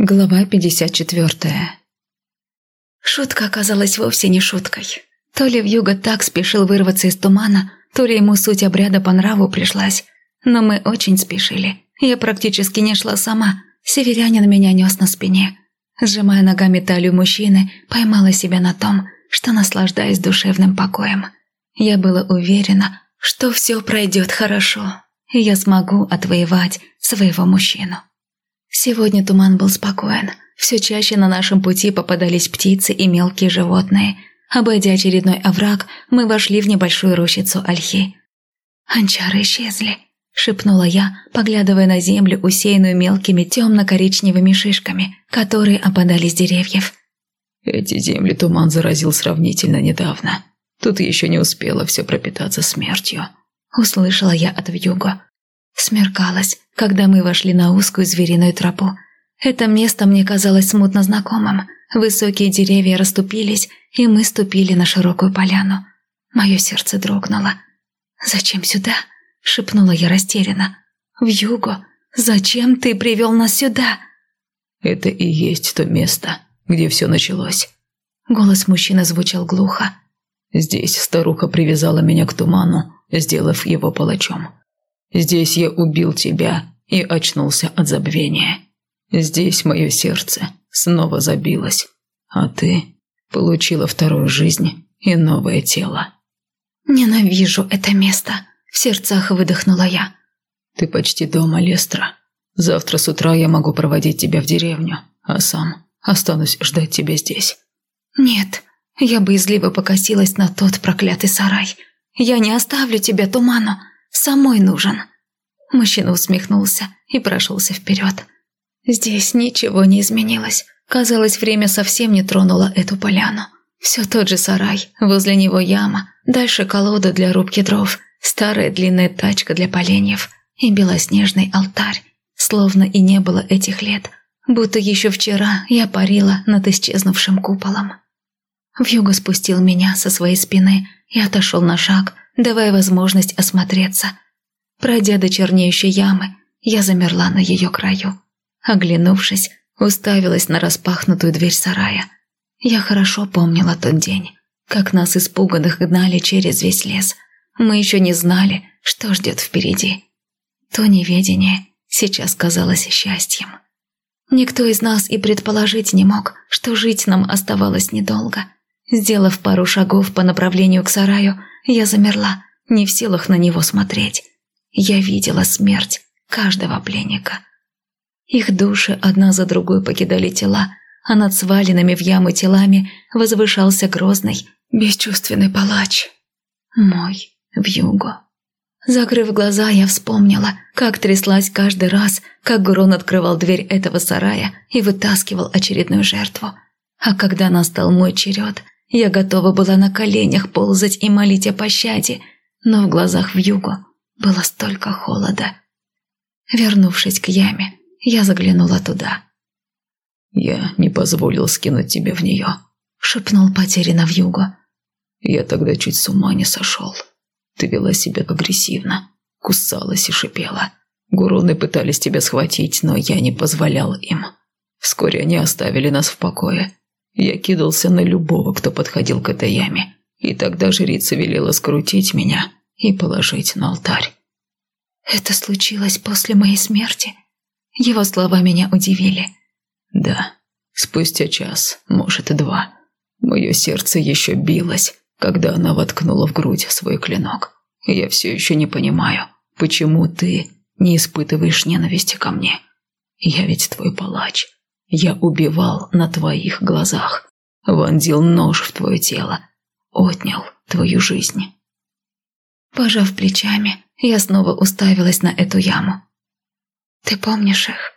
Глава 54 Шутка оказалась вовсе не шуткой. То ли Вьюга так спешил вырваться из тумана, то ли ему суть обряда по нраву пришлась. Но мы очень спешили. Я практически не шла сама. Северянин меня нес на спине. Сжимая ногами талию мужчины, поймала себя на том, что наслаждаюсь душевным покоем. Я была уверена, что все пройдет хорошо, и я смогу отвоевать своего мужчину. Сегодня туман был спокоен. Все чаще на нашем пути попадались птицы и мелкие животные. Обойдя очередной овраг, мы вошли в небольшую рощицу ольхи. «Анчары исчезли», – шепнула я, поглядывая на землю, усеянную мелкими темно-коричневыми шишками, которые опадали с деревьев. «Эти земли туман заразил сравнительно недавно. Тут еще не успело все пропитаться смертью», – услышала я от вьюга. Смеркалось, когда мы вошли на узкую звериную тропу. Это место мне казалось смутно знакомым. Высокие деревья расступились, и мы ступили на широкую поляну. Мое сердце дрогнуло. «Зачем сюда?» – шепнула я растерянно. «В югу? Зачем ты привел нас сюда?» «Это и есть то место, где все началось». Голос мужчины звучал глухо. «Здесь старуха привязала меня к туману, сделав его палачом. Здесь я убил тебя и очнулся от забвения. Здесь мое сердце снова забилось, а ты получила вторую жизнь и новое тело. Ненавижу это место, в сердцах выдохнула я. Ты почти дома, Лестра. Завтра с утра я могу проводить тебя в деревню, а сам останусь ждать тебя здесь. Нет, я боязливо покосилась на тот проклятый сарай. Я не оставлю тебя туману самой нужен». Мужчина усмехнулся и прошелся вперед. Здесь ничего не изменилось. Казалось, время совсем не тронуло эту поляну. Все тот же сарай, возле него яма, дальше колода для рубки дров, старая длинная тачка для поленьев и белоснежный алтарь. Словно и не было этих лет, будто еще вчера я парила над исчезнувшим куполом. Вьюга спустил меня со своей спины и отошел на шаг, давая возможность осмотреться. Пройдя до чернеющей ямы, я замерла на ее краю. Оглянувшись, уставилась на распахнутую дверь сарая. Я хорошо помнила тот день, как нас испуганных гнали через весь лес. Мы еще не знали, что ждет впереди. То неведение сейчас казалось счастьем. Никто из нас и предположить не мог, что жить нам оставалось недолго. Сделав пару шагов по направлению к сараю, я замерла, не в силах на него смотреть. Я видела смерть каждого пленника. Их души одна за другой покидали тела, а над сваленными в ямы телами возвышался грозный, бесчувственный палач. Мой вьюго. Закрыв глаза, я вспомнила, как тряслась каждый раз, как Гурон открывал дверь этого сарая и вытаскивал очередную жертву. А когда настал мой черед, я готова была на коленях ползать и молить о пощаде, но в глазах вьюгу было столько холода. Вернувшись к яме, я заглянула туда. «Я не позволил скинуть тебя в нее», — шепнул потерянно вьюгу. «Я тогда чуть с ума не сошел. Ты вела себя агрессивно, кусалась и шипела. Гуроны пытались тебя схватить, но я не позволял им. Вскоре они оставили нас в покое, я кидался на любого, кто подходил к этой яме, и тогда жрица велела скрутить меня и положить на алтарь. «Это случилось после моей смерти?» Его слова меня удивили. «Да, спустя час, может, и два. Мое сердце еще билось, когда она воткнула в грудь свой клинок. Я все еще не понимаю, почему ты не испытываешь ненависти ко мне. Я ведь твой палач. Я убивал на твоих глазах, вонзил нож в твое тело, отнял твою жизнь. Пожав плечами, я снова уставилась на эту яму. Ты помнишь их?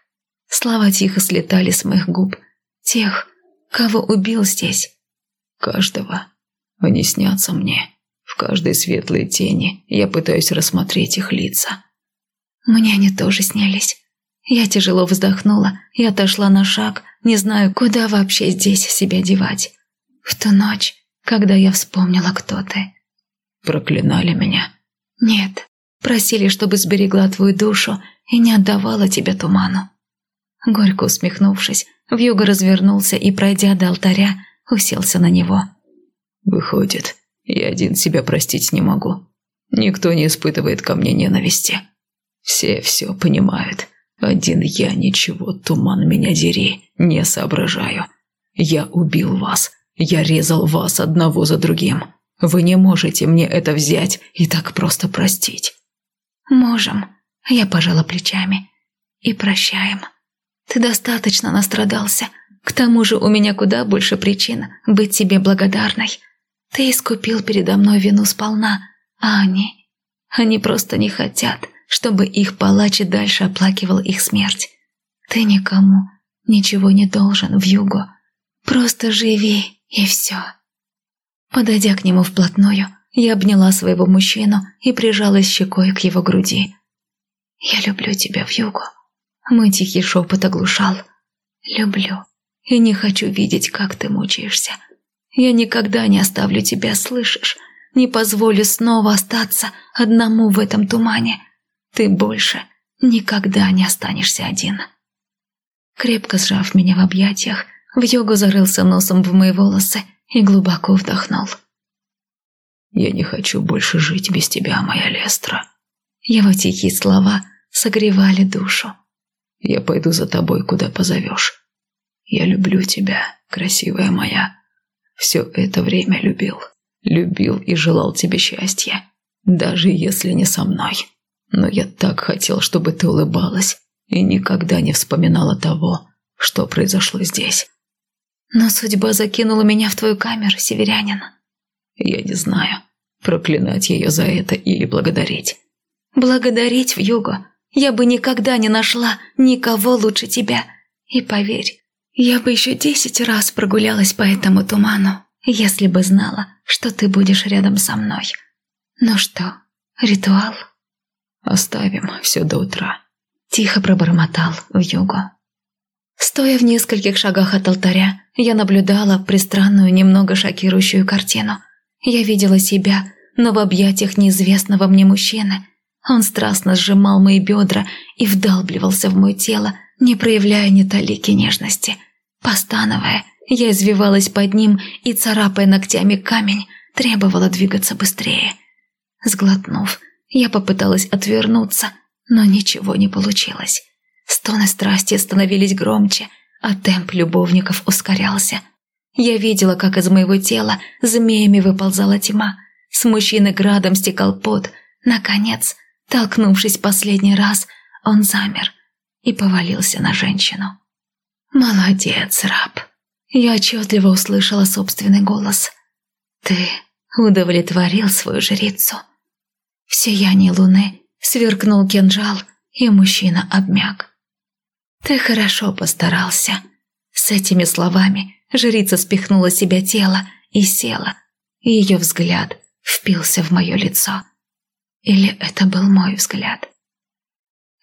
Слова тихо слетали с моих губ. Тех, кого убил здесь. Каждого. Они снятся мне. В каждой светлой тени я пытаюсь рассмотреть их лица. Мне они тоже снялись. Я тяжело вздохнула и отошла на шаг, не знаю, куда вообще здесь себя девать. В ту ночь, когда я вспомнила, кто ты. Проклинали меня? Нет, просили, чтобы сберегла твою душу и не отдавала тебе туману. Горько усмехнувшись, Вьюга развернулся и, пройдя до алтаря, уселся на него. «Выходит, я один себя простить не могу. Никто не испытывает ко мне ненависти. Все все понимают. Один я ничего, туман меня дери, не соображаю. Я убил вас. Я резал вас одного за другим. Вы не можете мне это взять и так просто простить». «Можем», – я пожала плечами. «И прощаем. Ты достаточно настрадался. К тому же у меня куда больше причин быть тебе благодарной. Ты искупил передо мной вину сполна, а они... Они просто не хотят, чтобы их палач и дальше оплакивал их смерть. Ты никому ничего не должен в югу. Просто живи, и все». Подойдя к нему вплотную, я обняла своего мужчину и прижалась щекой к его груди. «Я люблю тебя, в югу. Мой тихий шепот оглушал. «Люблю и не хочу видеть, как ты мучаешься. Я никогда не оставлю тебя, слышишь? Не позволю снова остаться одному в этом тумане. Ты больше никогда не останешься один». Крепко сжав меня в объятиях, в йогу зарылся носом в мои волосы и глубоко вдохнул. «Я не хочу больше жить без тебя, моя Лестра». Его тихие слова согревали душу. «Я пойду за тобой, куда позовешь. Я люблю тебя, красивая моя. Все это время любил. Любил и желал тебе счастья. Даже если не со мной. Но я так хотел, чтобы ты улыбалась и никогда не вспоминала того, что произошло здесь. Но судьба закинула меня в твою камеру, северянин. Я не знаю, проклинать ее за это или благодарить. Благодарить в. Я бы никогда не нашла никого лучше тебя. И поверь, я бы еще десять раз прогулялась по этому туману, если бы знала, что ты будешь рядом со мной. Ну что, ритуал? Оставим все до утра. Тихо пробормотал в югу. Стоя в нескольких шагах от алтаря, я наблюдала пристранную, немного шокирующую картину. Я видела себя, но в объятиях неизвестного мне мужчины. Он страстно сжимал мои бедра и вдалбливался в мое тело, не проявляя ни талики нежности. Постановая, я извивалась под ним и, царапая ногтями камень, требовала двигаться быстрее. Сглотнув, я попыталась отвернуться, но ничего не получилось. Стоны страсти становились громче, а темп любовников ускорялся. Я видела, как из моего тела змеями выползала тьма. С мужчины градом стекал пот. Наконец, толкнувшись последний раз, он замер и повалился на женщину. «Молодец, раб!» Я отчетливо услышала собственный голос. «Ты удовлетворил свою жрицу». В сиянии луны сверкнул кинжал, и мужчина обмяк. «Ты хорошо постарался». С этими словами жрица спихнула себя тело и села, ее взгляд впился в мое лицо. Или это был мой взгляд?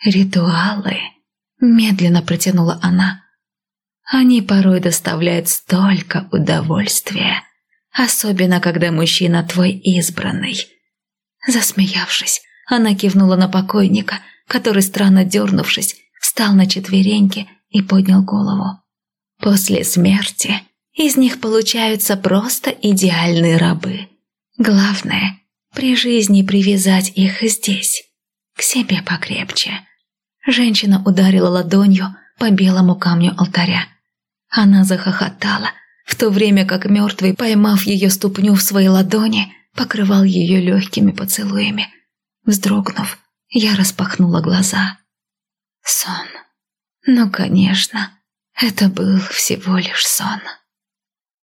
«Ритуалы», — медленно протянула она. «Они порой доставляют столько удовольствия, особенно когда мужчина твой избранный». Засмеявшись, она кивнула на покойника, который, странно дернувшись, встал на четвереньки и поднял голову. После смерти из них получаются просто идеальные рабы. Главное, при жизни привязать их здесь, к себе покрепче. Женщина ударила ладонью по белому камню алтаря. Она захохотала, в то время как мертвый, поймав ее ступню в своей ладони, покрывал ее легкими поцелуями. Вздрогнув, я распахнула глаза. Сон. Ну, конечно, это был всего лишь сон.